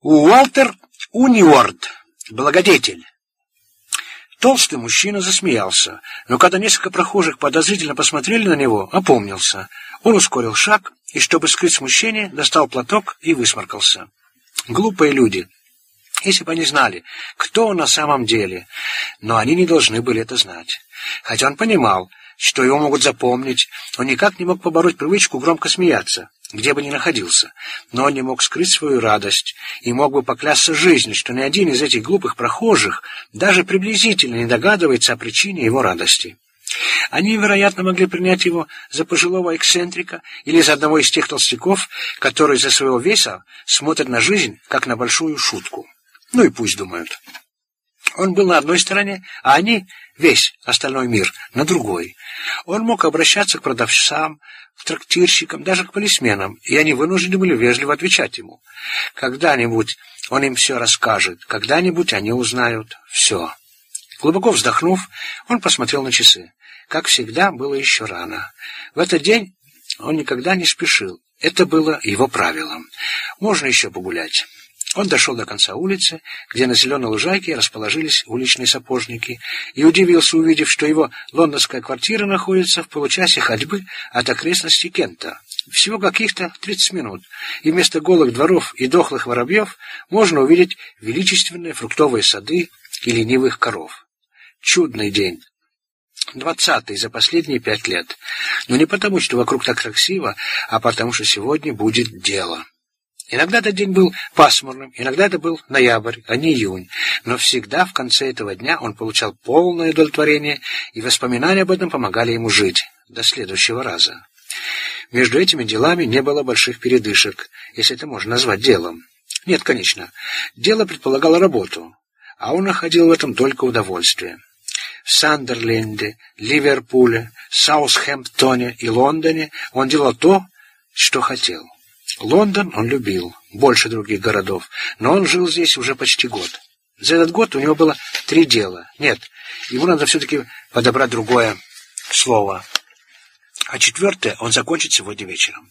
Уолтер Униорд, благодетель. Толстый мужчина засмеялся, но когда несколько прохожих подозрительно посмотрели на него, опомнился. Он ускорил шаг и, чтобы скрыть смущение, достал платок и высморкался. Глупые люди. Если бы они знали, кто он на самом деле, но они не должны были это знать. Хотя он понимал, что его могут запомнить, он никак не мог побороть привычку громко смеяться где бы ни находился, но он не мог скрыть свою радость и мог бы поклясться жизнью, что ни один из этих глупых прохожих даже приблизительно не догадывается о причине его радости. Они, вероятно, могли принять его за пожилого эксцентрика или за одного из тех толстяков, которые за своего веса смотрят на жизнь, как на большую шутку. Ну и пусть думают. Он был на одной стороне, а они, весь остальной мир, на другой. Он мог обращаться к продавцам, к трактирщикам, даже к полисменам, и они вынуждены были вежливо отвечать ему. Когда-нибудь он им все расскажет, когда-нибудь они узнают все. Глубоко вздохнув, он посмотрел на часы. Как всегда, было еще рано. В этот день он никогда не спешил. Это было его правилом. Можно еще погулять. Он дошел до конца улицы, где на зеленой лужайке расположились уличные сапожники, и удивился, увидев, что его лондонская квартира находится в получасе ходьбы от окрестностей Кента. Всего каких-то 30 минут, и вместо голых дворов и дохлых воробьев можно увидеть величественные фруктовые сады и ленивых коров. Чудный день. Двадцатый за последние пять лет. Но не потому, что вокруг так красиво, а потому, что сегодня будет дело. Иногда этот день был пасмурным, иногда это был ноябрь, а не июнь, но всегда в конце этого дня он получал полное удовлетворение, и воспоминания об этом помогали ему жить до следующего раза. Между этими делами не было больших передышек, если это можно назвать делом. Нет, конечно, дело предполагало работу, а он находил в этом только удовольствие. В Сандерленде, Ливерпуле, Саутгемптоне и Лондоне он делал то, что хотел. Лондон он любил, больше других городов, но он жил здесь уже почти год. За этот год у него было три дела. Нет, ему надо все-таки подобрать другое слово. А четвертое он закончит сегодня вечером.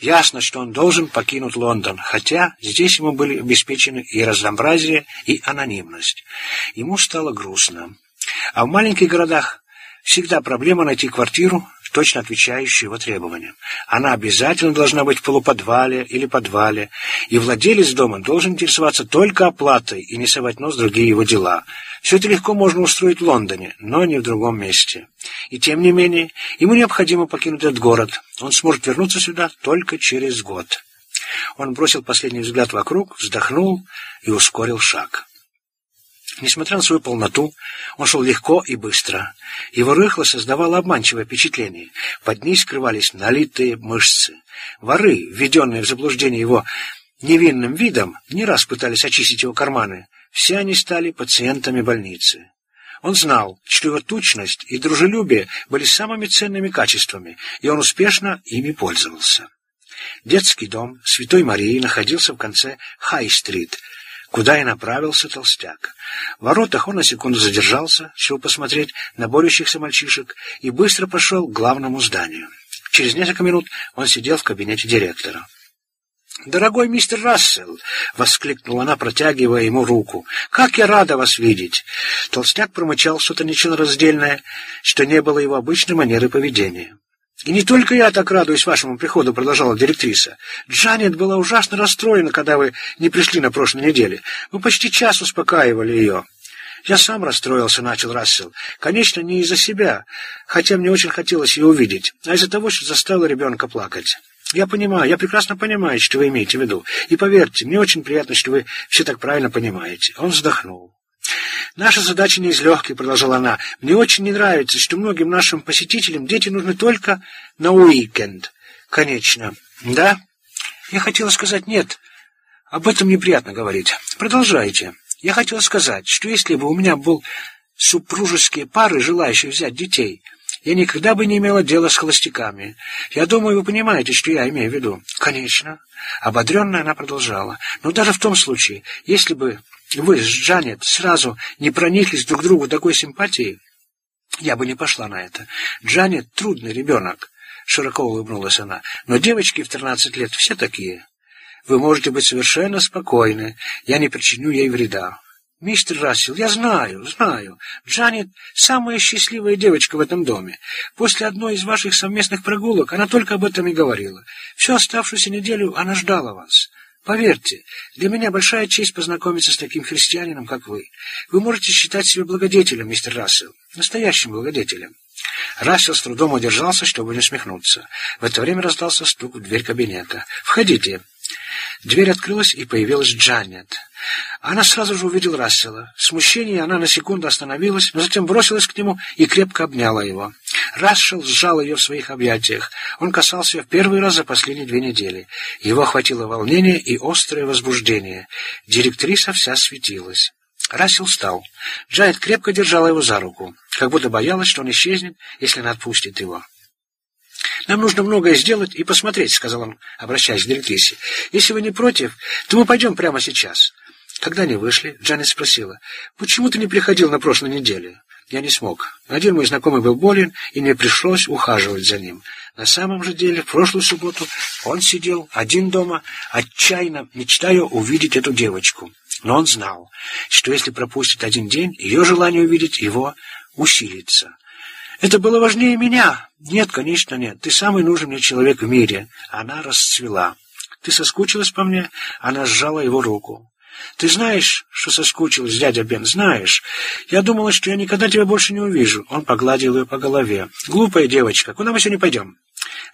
Ясно, что он должен покинуть Лондон, хотя здесь ему были обеспечены и разнообразие, и анонимность. Ему стало грустно. А в маленьких городах всегда проблема найти квартиру, точно отвечающую его требованиям. Она обязательно должна быть в полуподвале или подвале, и владелец дома должен интересоваться только оплатой и не совать нос в другие его дела. Все это легко можно устроить в Лондоне, но не в другом месте. И тем не менее, ему необходимо покинуть этот город. Он сможет вернуться сюда только через год. Он бросил последний взгляд вокруг, вздохнул и ускорил шаг. Несмотря на свою полноту, он шел легко и быстро. Его рыхло создавало обманчивое впечатление. Под ней скрывались налитые мышцы. Воры, введенные в заблуждение его невинным видом, не раз пытались очистить его карманы. Все они стали пациентами больницы. Он знал, что его тучность и дружелюбие были самыми ценными качествами, и он успешно ими пользовался. Детский дом Святой Марии находился в конце Хай-стрит, куда и направился толстяк. В воротах он на секунду задержался, чтобы посмотреть на борющихся мальчишек, и быстро пошел к главному зданию. Через несколько минут он сидел в кабинете директора. «Дорогой мистер Рассел!» — воскликнула она, протягивая ему руку. «Как я рада вас видеть!» Толстяк промычал что-то нечленораздельное, что не было его обычной манеры поведения. «И не только я так радуюсь вашему приходу», — продолжала директриса. «Джанет была ужасно расстроена, когда вы не пришли на прошлой неделе. Вы почти час успокаивали ее». «Я сам расстроился», — начал Рассел. «Конечно, не из-за себя, хотя мне очень хотелось ее увидеть, а из-за того, что заставила ребенка плакать». «Я понимаю, я прекрасно понимаю, что вы имеете в виду. И поверьте, мне очень приятно, что вы все так правильно понимаете». Он вздохнул. «Наша задача не из легких», — продолжала она. «Мне очень не нравится, что многим нашим посетителям дети нужны только на уикенд». «Конечно». «Да?» «Я хотела сказать нет. Об этом неприятно говорить. Продолжайте. Я хотела сказать, что если бы у меня был супружеские пары, желающие взять детей, я никогда бы не имела дела с холостяками. Я думаю, вы понимаете, что я имею в виду». «Конечно». Ободренная она продолжала. «Но даже в том случае, если бы вы с Джанет сразу не прониклись друг к другу такой симпатией, я бы не пошла на это. Джанет трудный ребенок, широко улыбнулась она, но девочки в тринадцать лет все такие. Вы можете быть совершенно спокойны. Я не причиню ей вреда. «Мистер Рассел, я знаю, знаю. Джанет — самая счастливая девочка в этом доме. После одной из ваших совместных прогулок она только об этом и говорила. Всю оставшуюся неделю она ждала вас. Поверьте, для меня большая честь познакомиться с таким христианином, как вы. Вы можете считать себя благодетелем, мистер Рассел, настоящим благодетелем». Рассел с трудом удержался, чтобы не усмехнуться. В это время раздался стук в дверь кабинета. «Входите». Дверь открылась, и появилась Джанет. Она сразу же увидела Рассела. В смущении она на секунду остановилась, но затем бросилась к нему и крепко обняла его. Рассел сжал ее в своих объятиях. Он касался ее в первый раз за последние две недели. Его охватило волнение и острое возбуждение. Директриса вся светилась. Рассел встал. Джайд крепко держала его за руку, как будто боялась, что он исчезнет, если она отпустит его. «Нам нужно многое сделать и посмотреть», — сказал он, обращаясь к директрисе. «Если вы не против, то мы пойдем прямо сейчас». Когда они вышли, Джанет спросила, «Почему ты не приходил на прошлой неделе?» Я не смог. Один мой знакомый был болен, и мне пришлось ухаживать за ним. На самом же деле, в прошлую субботу он сидел один дома, отчаянно мечтая увидеть эту девочку. Но он знал, что если пропустит один день, ее желание увидеть его усилится. Это было важнее меня. Нет, конечно, нет. Ты самый нужный мне человек в мире. Она расцвела. Ты соскучилась по мне? Она сжала его руку. Ты знаешь, что соскучилась, дядя Бен, знаешь. Я думала, что я никогда тебя больше не увижу. Он погладил ее по голове. Глупая девочка, куда мы сегодня пойдем?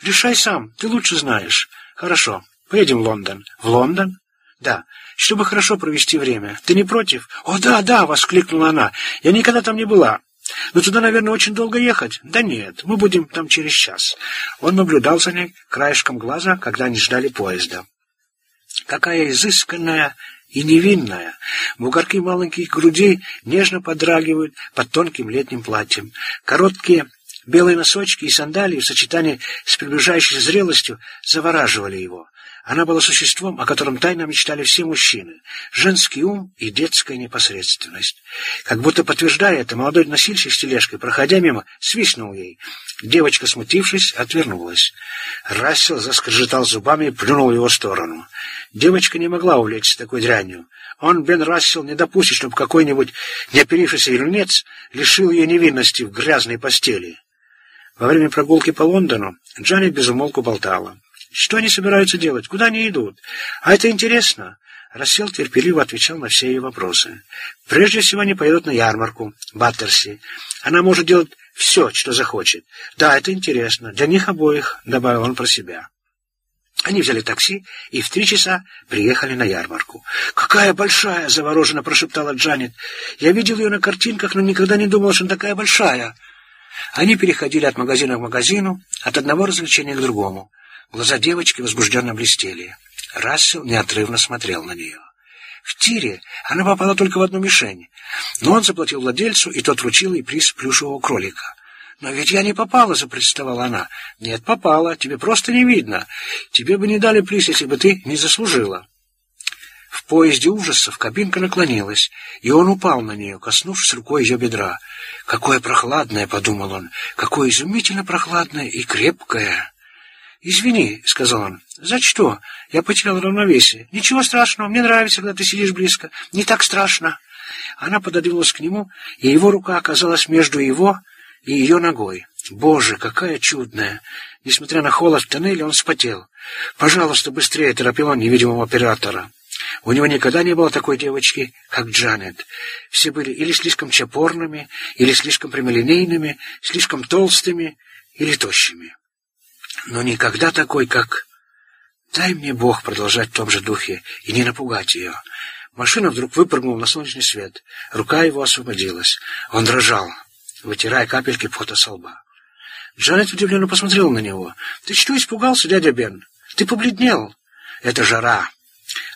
Решай сам, ты лучше знаешь. Хорошо, поедем в Лондон. В Лондон? Да, чтобы хорошо провести время. Ты не против? О, да, да, воскликнула она. Я никогда там не была. Но туда, наверное, очень долго ехать. Да нет, мы будем там через час. Он наблюдал за ней краешком глаза, когда они ждали поезда. Какая изысканная и невинная. Бугорки маленьких грудей нежно подрагивают под тонким летним платьем. Короткие белые носочки и сандалии в сочетании с приближающей зрелостью завораживали его. Она была существом, о котором тайно мечтали все мужчины. Женский ум и детская непосредственность. Как будто подтверждая это, молодой носильщик с тележкой, проходя мимо, свистнул ей. Девочка, смутившись, отвернулась. Рассел заскрежетал зубами и плюнул в его сторону. Девочка не могла увлечься такой дрянью. Он, Бен Рассел, не допустит, чтобы какой-нибудь неоперившийся юнец лишил ее невинности в грязной постели. Во время прогулки по Лондону Джанет безумолку болтала. Что они собираются делать? Куда они идут? А это интересно. Рассел терпеливо отвечал на все ее вопросы. Прежде всего они поедут на ярмарку, Баттерси. Она может делать все, что захочет. Да, это интересно. Для них обоих, добавил он про себя. Они взяли такси и в три часа приехали на ярмарку. «Какая большая!» — завороженно прошептала Джанет. «Я видел ее на картинках, но никогда не думал, что она такая большая». Они переходили от магазина к магазину, от одного развлечения к другому. Глаза девочки возбужденно блестели. Рассел неотрывно смотрел на нее. В тире она попала только в одну мишень, но он заплатил владельцу, и тот вручил ей приз плюшевого кролика. «Но ведь я не попала», — запротестовала она. «Нет, попала. Тебе просто не видно. Тебе бы не дали приз, если бы ты не заслужила». В поезде ужасов кабинка наклонилась, и он упал на нее, коснувшись рукой ее бедра. «Какое прохладное!» — подумал он. «Какое изумительно прохладное и крепкое!» «Извини», — сказал он. «За что? Я потерял равновесие. Ничего страшного, мне нравится, когда ты сидишь близко. Не так страшно». Она пододвинулась к нему, и его рука оказалась между его и ее ногой. Боже, какая чудная! Несмотря на холод в тоннеле, он вспотел. «Пожалуйста, быстрее!» — торопил он невидимого оператора. У него никогда не было такой девочки, как Джанет. Все были или слишком чопорными, или слишком прямолинейными, слишком толстыми или тощими но никогда такой, как... Дай мне Бог продолжать в том же духе и не напугать ее. Машина вдруг выпрыгнула на солнечный свет. Рука его освободилась. Он дрожал, вытирая капельки пота со лба. Джанет удивленно посмотрела на него. «Ты что испугался, дядя Бен? Ты побледнел?» «Это жара».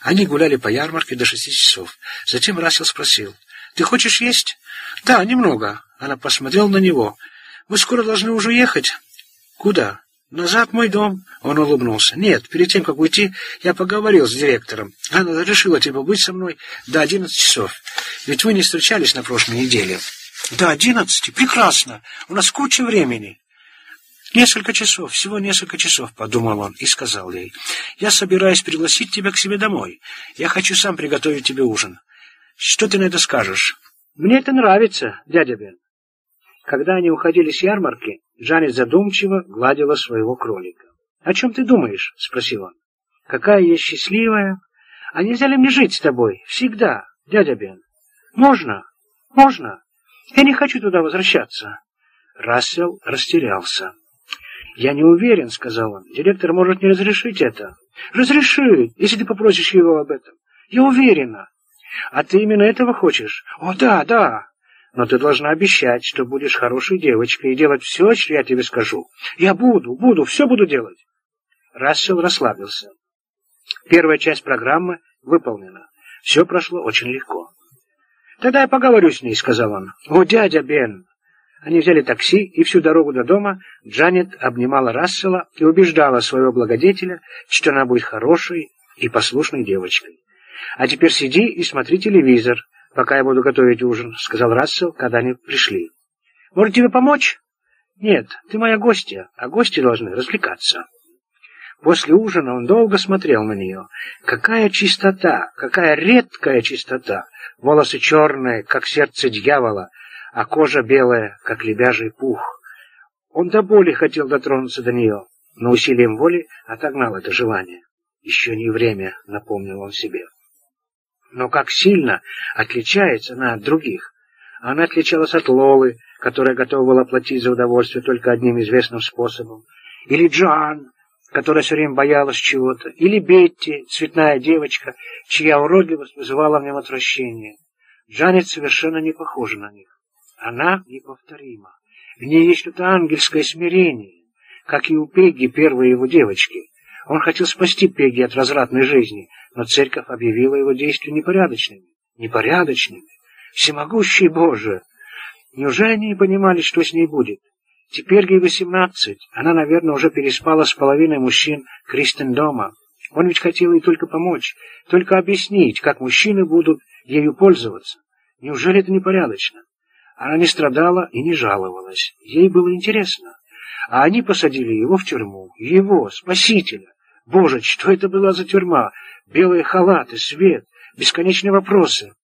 Они гуляли по ярмарке до шести часов. Затем Рассел спросил. «Ты хочешь есть?» «Да, немного». Она посмотрела на него. «Мы скоро должны уже ехать». «Куда?» «Назад мой дом!» Он улыбнулся. «Нет, перед тем, как уйти, я поговорил с директором. Она разрешила тебе быть со мной до одиннадцати часов. Ведь вы не встречались на прошлой неделе». «До одиннадцати? Прекрасно! У нас куча времени!» Несколько часов, всего несколько часов, подумал он и сказал ей. Я собираюсь пригласить тебя к себе домой. Я хочу сам приготовить тебе ужин. Что ты на это скажешь? Мне это нравится, дядя Бен. Когда они уходили с ярмарки, Джанет задумчиво гладила своего кролика. «О чем ты думаешь?» — спросил он. «Какая я счастливая! А нельзя ли мне жить с тобой? Всегда, дядя Бен? Можно? Можно? Я не хочу туда возвращаться». Рассел растерялся. «Я не уверен», — сказал он. «Директор может не разрешить это». «Разрешит, если ты попросишь его об этом. Я уверена». «А ты именно этого хочешь?» «О, да, да». «Но ты должна обещать, что будешь хорошей девочкой и делать все, что я тебе скажу». «Я буду, буду, все буду делать». Рассел расслабился. Первая часть программы выполнена. Все прошло очень легко. «Тогда я поговорю с ней», — сказал он. «О, дядя Бен, они взяли такси, и всю дорогу до дома Джанет обнимала Рассела и убеждала своего благодетеля, что она будет хорошей и послушной девочкой. «А теперь сиди и смотри телевизор, пока я буду готовить ужин», — сказал Рассел, когда они пришли. «Может, тебе помочь?» «Нет, ты моя гостья, а гости должны развлекаться». После ужина он долго смотрел на нее. Какая чистота, какая редкая чистота! Волосы черные, как сердце дьявола, а кожа белая, как лебяжий пух. Он до боли хотел дотронуться до нее, но усилием воли отогнал это желание. «Еще не время», — напомнил он себе. Но как сильно отличается она от других. Она отличалась от Лолы, которая готова была платить за удовольствие только одним известным способом. Или Джоан, которая все время боялась чего-то. Или Бетти, цветная девочка, чья уродливость вызывала в нем отвращение. Джанет совершенно не похожа на них. Она неповторима. В ней есть что-то ангельское смирение, как и у Пегги, первой его девочки. Он хотел спасти Пегги от развратной жизни, но церковь объявила его действия непорядочными. Непорядочными? Всемогущий Боже! Неужели они не понимали, что с ней будет? Теперь ей восемнадцать. Она, наверное, уже переспала с половиной мужчин Кристен дома. Он ведь хотел ей только помочь, только объяснить, как мужчины будут ею пользоваться. Неужели это непорядочно? Она не страдала и не жаловалась. Ей было интересно. А они посадили его в тюрьму. Его, спасителя. Боже, что это была за тюрьма? Белые халаты, свет, бесконечные вопросы.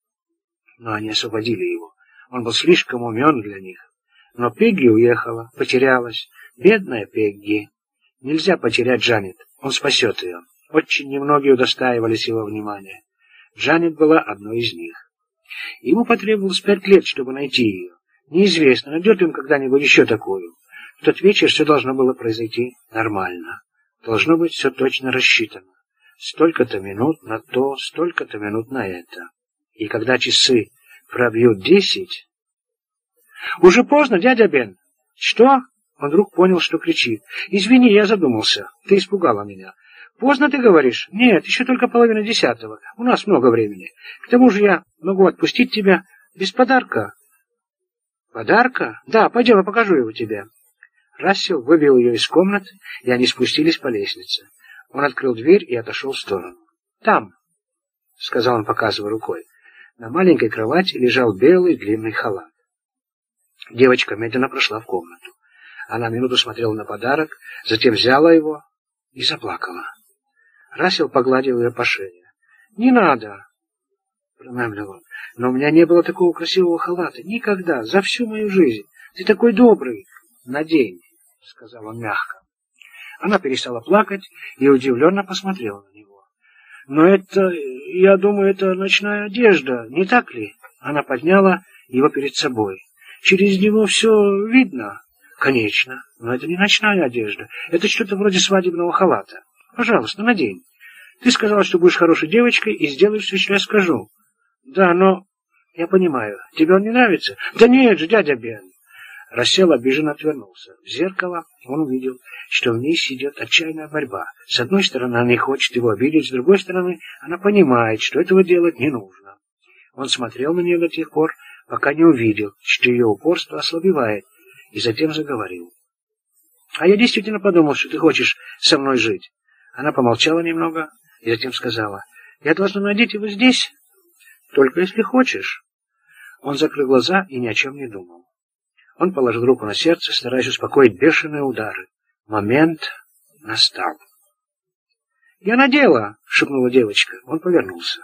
Но они освободили его. Он был слишком умен для них. Но Пегги уехала, потерялась. Бедная Пегги. Нельзя потерять Джанет. Он спасет ее. Очень немногие удостаивались его внимания. Джанет была одной из них. Ему потребовалось пять лет, чтобы найти ее. Неизвестно, найдет ли он когда-нибудь еще такую. В тот вечер все должно было произойти нормально. Должно быть все точно рассчитано. Столько-то минут на то, столько-то минут на это. И когда часы пробьют десять... «Уже поздно, дядя Бен!» «Что?» Он вдруг понял, что кричит. «Извини, я задумался. Ты испугала меня. Поздно ты говоришь? Нет, еще только половина десятого. У нас много времени. К тому же я могу отпустить тебя без подарка. Подарка? Да, пойдем, я покажу его тебе. Рассел вывел ее из комнаты, и они спустились по лестнице. Он открыл дверь и отошел в сторону. «Там», — сказал он, показывая рукой, — на маленькой кровати лежал белый длинный халат. Девочка медленно прошла в комнату. Она минуту смотрела на подарок, затем взяла его и заплакала. Расил погладил ее по шее. «Не надо!» — промямлил он. «Но у меня не было такого красивого халата. Никогда, за всю мою жизнь. Ты такой добрый. Надень!» — сказал он мягко. Она перестала плакать и удивленно посмотрела на него. «Но это, я думаю, это ночная одежда, не так ли?» Она подняла его перед собой. «Через него все видно?» «Конечно, но это не ночная одежда. Это что-то вроде свадебного халата». Пожалуйста, надень. Ты сказала, что будешь хорошей девочкой и сделаешь все, что я скажу. Да, но... Я понимаю. Тебе он не нравится? Да нет же, дядя Бен. Рассел обиженно отвернулся. В зеркало он увидел, что в ней сидит отчаянная борьба. С одной стороны, она не хочет его обидеть, с другой стороны, она понимает, что этого делать не нужно. Он смотрел на нее до тех пор, пока не увидел, что ее упорство ослабевает, и затем заговорил. «А я действительно подумал, что ты хочешь со мной жить. Она помолчала немного и затем сказала, «Я должна надеть его здесь, только если хочешь». Он закрыл глаза и ни о чем не думал. Он положил руку на сердце, стараясь успокоить бешеные удары. Момент настал. «Я надела!» — шепнула девочка. Он повернулся.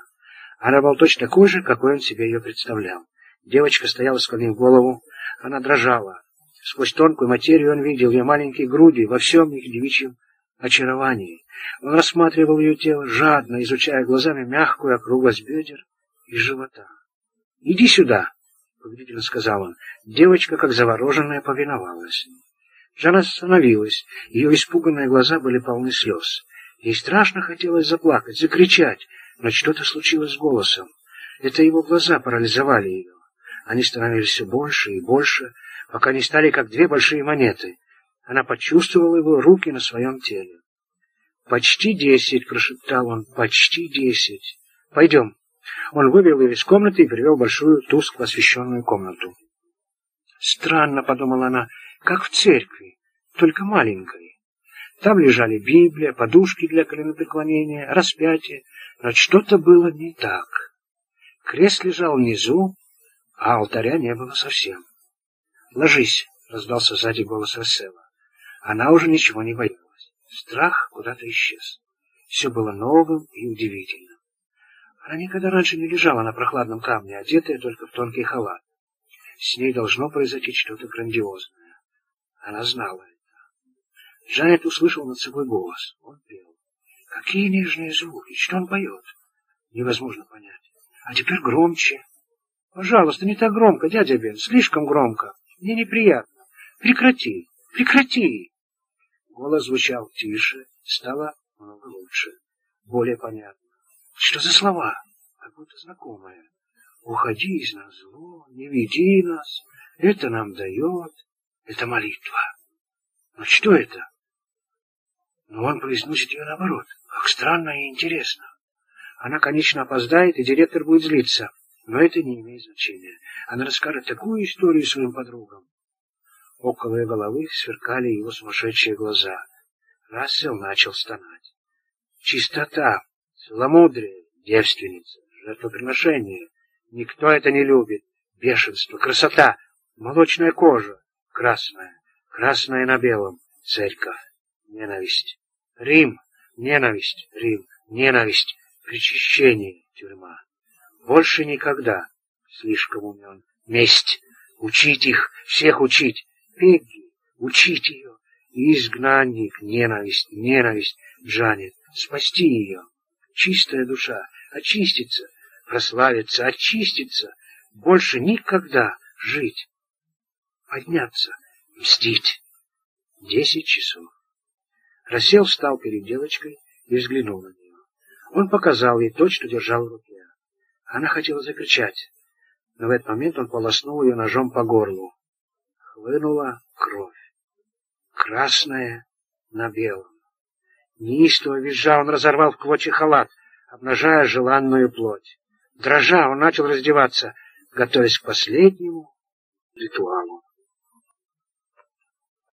Она была точно такой же, какой он себе ее представлял. Девочка стояла, склонив голову. Она дрожала. Сквозь тонкую материю он видел ее маленькие груди во всем их девичьем очаровании. Он рассматривал ее тело, жадно изучая глазами мягкую округлость бедер и живота. «Иди сюда!» — повелительно сказал он. Девочка, как завороженная, повиновалась. Жанна остановилась. Ее испуганные глаза были полны слез. Ей страшно хотелось заплакать, закричать, но что-то случилось с голосом. Это его глаза парализовали ее. Они становились все больше и больше, пока не стали как две большие монеты. Она почувствовала его руки на своем теле. «Почти десять», — прошептал он, — «почти десять. Пойдем». Он вывел ее из комнаты и привел в большую, тускло освещенную комнату. «Странно», — подумала она, — «как в церкви, только маленькой». Там лежали Библия, подушки для коленопреклонения, распятие, но что-то было не так. Крест лежал внизу, а алтаря не было совсем. «Ложись», — раздался сзади голос Рассела. Она уже ничего не боялась. Страх куда-то исчез. Все было новым и удивительным. Она никогда раньше не лежала на прохладном камне, одетая только в тонкий халат. С ней должно произойти что-то грандиозное. Она знала это. Джанет услышал над собой голос. Он пел. Какие нежные звуки! Что он поет? Невозможно понять. А теперь громче. Пожалуйста, не так громко, дядя Бен, слишком громко. Мне неприятно. Прекрати, прекрати. Голос звучал тише, стало много лучше, более понятно. Что за слова? Как будто знакомые. Уходи из нас, зло, не веди нас. Это нам дает. Это молитва. Но что это? Но он произносит ее наоборот. Как странно и интересно. Она, конечно, опоздает, и директор будет злиться. Но это не имеет значения. Она расскажет такую историю своим подругам. Около ее головы сверкали его сумасшедшие глаза. Рассел начал стонать. Чистота, целомудрие, девственница, жертвоприношение. Никто это не любит. Бешенство, красота, молочная кожа, красная, красная на белом, церковь, ненависть. Рим, ненависть, Рим, ненависть, причащение, тюрьма. Больше никогда. Слишком умен. Месть. Учить их, всех учить. Пегги, учить ее. Изгнанник, ненависть, ненависть, Джанет. Спасти ее. Чистая душа. Очиститься. Прославиться, очиститься. Больше никогда жить. Подняться. Мстить. Десять часов. Рассел встал перед девочкой и взглянул на нее. Он показал ей то, что держал в руке. Она хотела закричать, но в этот момент он полоснул ее ножом по горлу. Хлынула кровь. Красная на белом. Неистово визжа он разорвал в клочья халат, обнажая желанную плоть. Дрожа, он начал раздеваться, готовясь к последнему ритуалу.